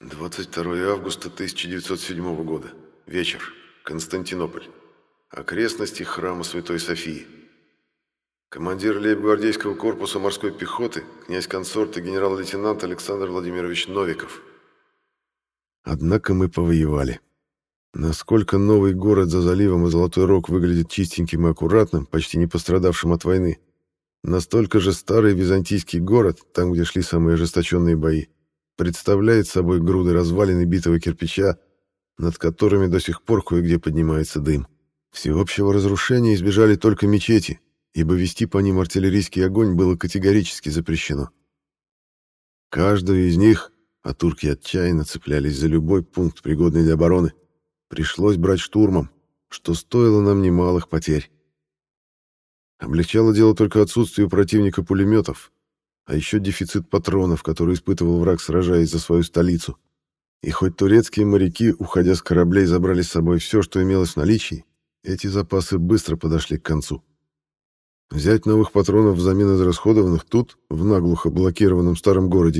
22 августа 1907 года. Вечер. Константинополь. Окрестности храма Святой Софии. Командир лейб-гвардейского корпуса морской пехоты, князь-консорт и генерал-лейтенант Александр Владимирович Новиков. Однако мы повоевали. Насколько новый город за заливом и Золотой Рог выглядит чистеньким и аккуратным, почти не пострадавшим от войны, настолько же старый византийский город, там, где шли самые ожесточенные бои, представляет собой груды развалины битого кирпича, над которыми до сих пор кое-где поднимается дым. Всеобщего разрушения избежали только мечети, ибо вести по ним артиллерийский огонь было категорически запрещено. Каждую из них, а турки отчаянно цеплялись за любой пункт, пригодный для обороны, пришлось брать штурмом, что стоило нам немалых потерь. Облегчало дело только отсутствие у противника пулеметов, а еще дефицит патронов, который испытывал враг, сражаясь за свою столицу. И хоть турецкие моряки, уходя с кораблей, забрали с собой все, что имелось в наличии, эти запасы быстро подошли к концу. Взять новых патронов взамен израсходованных тут, в наглухо блокированном старом городе,